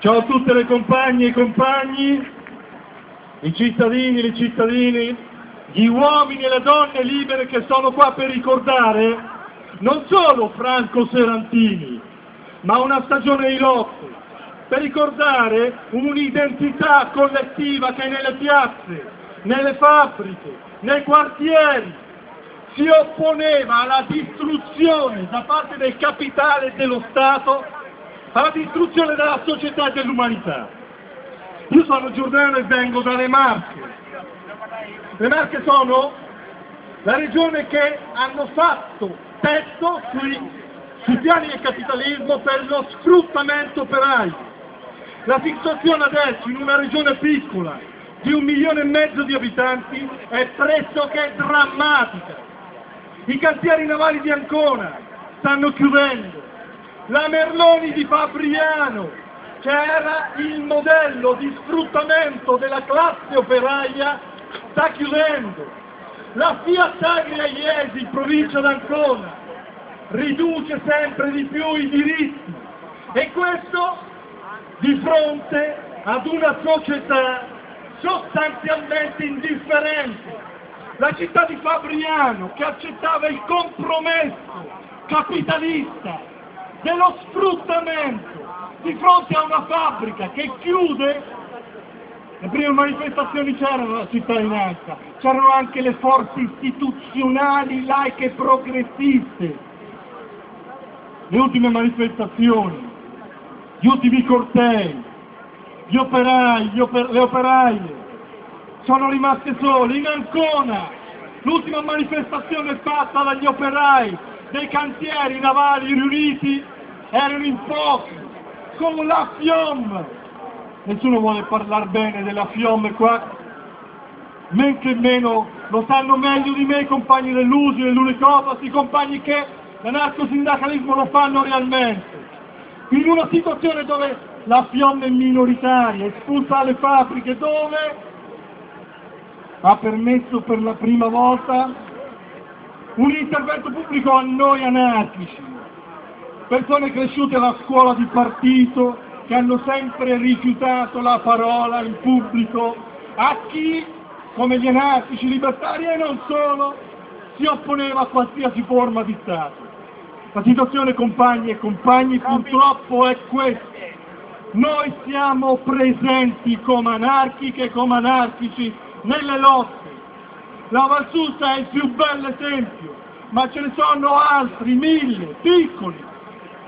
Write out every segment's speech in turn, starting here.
Ciao a tutte le compagne e compagni, i cittadini e le cittadine, gli uomini e le donne libere che sono qua per ricordare non solo Franco Serantini, ma una stagione di lotte, per ricordare un'identità collettiva che nelle piazze, nelle fabbriche, nei quartieri si opponeva alla distruzione da parte del capitale e dello Stato alla distruzione della società e dell'umanità. Io sono Giordano e vengo dalle Marche. Le Marche sono la regione che hanno fatto testo sui, sui piani del capitalismo per lo sfruttamento operaio. La situazione adesso in una regione piccola di un milione e mezzo di abitanti è pressoché drammatica. I cantieri navali di Ancona stanno chiudendo, la Merloni di Fabriano, che era il modello di sfruttamento della classe operaia, sta chiudendo. La Fiat Agria Iesi, in provincia d'Ancona, riduce sempre di più i diritti e questo di fronte ad una società sostanzialmente indifferente. La città di Fabriano che accettava il compromesso capitalista dello sfruttamento di fronte a una fabbrica che chiude, le prime manifestazioni c'erano nella cittadinanza, c'erano anche le forze istituzionali laiche e progressiste, le ultime manifestazioni, gli ultimi cortei, gli operai, gli oper le operaie, sono rimaste sole in Ancona, l'ultima manifestazione fatta dagli operai dei cantieri navali riuniti erano in pochi, con la FIOM. Nessuno vuole parlare bene della FIOM qua, men che meno lo sanno meglio di me i compagni dell'USI, dell'Unicopas, i compagni che l'anarcosindacalismo lo fanno realmente. In una situazione dove la FIOM è minoritaria, espulsa dalle fabbriche, dove ha permesso per la prima volta un intervento pubblico a noi anarchici, persone cresciute alla scuola di partito, che hanno sempre rifiutato la parola in pubblico, a chi, come gli anarchici libertari e non solo, si opponeva a qualsiasi forma di Stato. La situazione, compagni e compagni, purtroppo è questa. Noi siamo presenti come anarchiche e come anarchici nelle lotte la Valsusa è il più bel esempio, ma ce ne sono altri, mille, piccoli,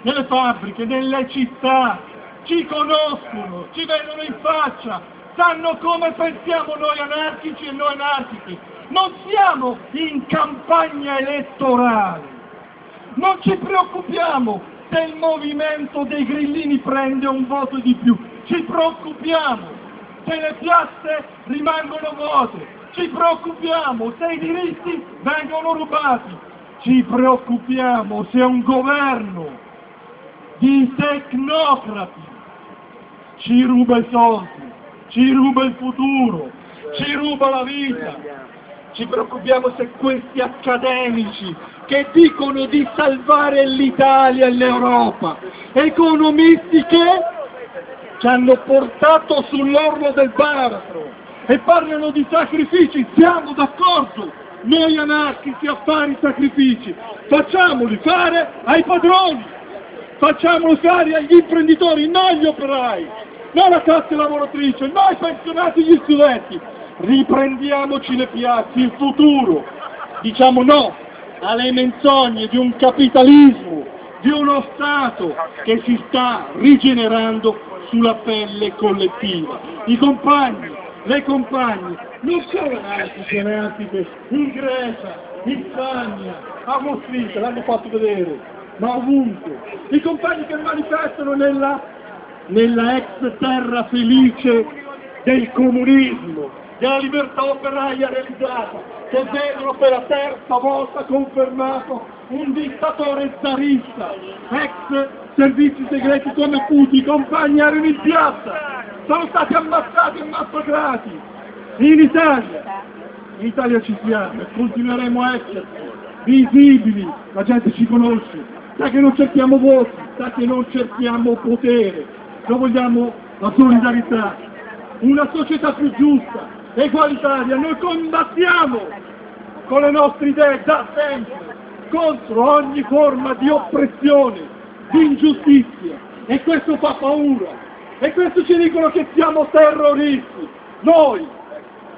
nelle fabbriche, nelle città, ci conoscono, ci vedono in faccia, sanno come pensiamo noi anarchici e noi anarchici. Non siamo in campagna elettorale, non ci preoccupiamo se il movimento dei grillini prende un voto di più, ci preoccupiamo se le piazze rimangono vuote, ci preoccupiamo se i diritti vengono rubati, ci preoccupiamo se un governo di tecnocrati ci ruba i soldi, ci ruba il futuro, ci ruba la vita, ci preoccupiamo se questi accademici che dicono di salvare l'Italia e l'Europa, economisti che ci hanno portato sull'orlo del baratro, e parlano di sacrifici, siamo d'accordo, noi anarchici a fare i sacrifici, facciamoli fare ai padroni, facciamoli fare agli imprenditori, non agli operai, non alla classe lavoratrice, non ai pensionati agli studenti, riprendiamoci le piazze, il futuro, diciamo no alle menzogne di un capitalismo, di uno Stato che si sta rigenerando sulla pelle collettiva. I compagni le compagne, non solo anarchiche, anarchiche, in Grecia, in Spagna, a Mostrita, l'hanno fatto vedere, ma ovunque. I compagni che manifestano nella, nella ex terra felice del comunismo, della libertà operaia realizzata, che vedono per la terza volta confermato un dittatore zarista, ex servizi segreti come Putin, compagni erano in piazza, sono stati ammazzati e massacrati. In Italia. In Italia ci siamo e continueremo a essere visibili, la gente ci conosce, sa che non cerchiamo voti, sa che non cerchiamo potere, noi vogliamo la solidarietà, una società più giusta, egualitaria, noi combattiamo con le nostre idee da sempre contro ogni forma di oppressione, di ingiustizia e questo fa paura e questo ci dicono che siamo terroristi, noi,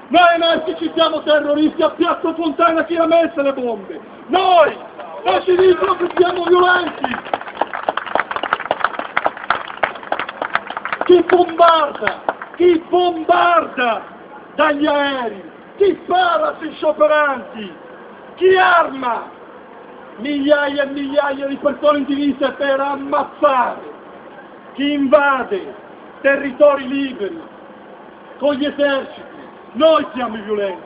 noi anarchici siamo terroristi, a Piazza Fontana chi ha messo le bombe, noi, noi ci dicono che siamo violenti, chi bombarda, chi bombarda dagli aerei, chi spara sui scioperanti, chi arma migliaia e migliaia di persone in divisa per ammazzare, chi invade territori liberi, con gli eserciti, noi siamo i violenti,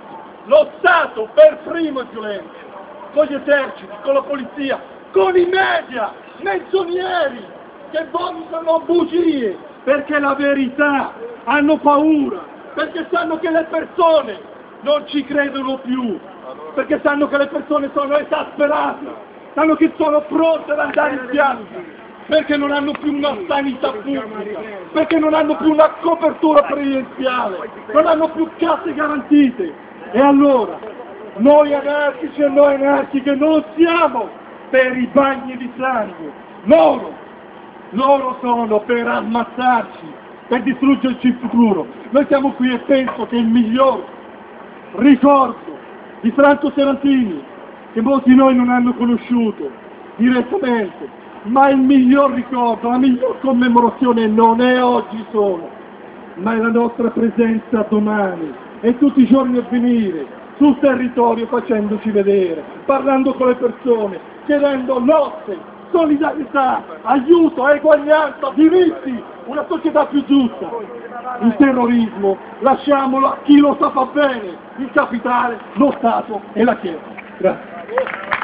lo Stato per primo è violento, con gli eserciti, con la polizia, con i media, menzogneri, che vomitano bugie, perché la verità hanno paura, perché sanno che le persone non ci credono più, perché sanno che le persone sono esasperate, sanno che sono pronte ad andare in piazza, perché non hanno più una sanità pubblica, perché non hanno più una copertura previdenziale, non hanno più case garantite. E allora, noi anarchici e noi anarchiche non siamo per i bagni di sangue, loro, loro sono per ammazzarci, per distruggerci il futuro. Noi siamo qui e penso che il miglior ricordo di Franco Serantini, che molti di noi non hanno conosciuto direttamente, ma il miglior ricordo, la miglior commemorazione non è oggi solo, ma è la nostra presenza domani e tutti i giorni a venire sul territorio facendoci vedere, parlando con le persone, chiedendo lotte, solidarietà, aiuto, eguaglianza, diritti, una società più giusta. Il terrorismo lasciamolo a chi lo sa fa bene, il capitale, lo Stato e la Chiesa. Grazie.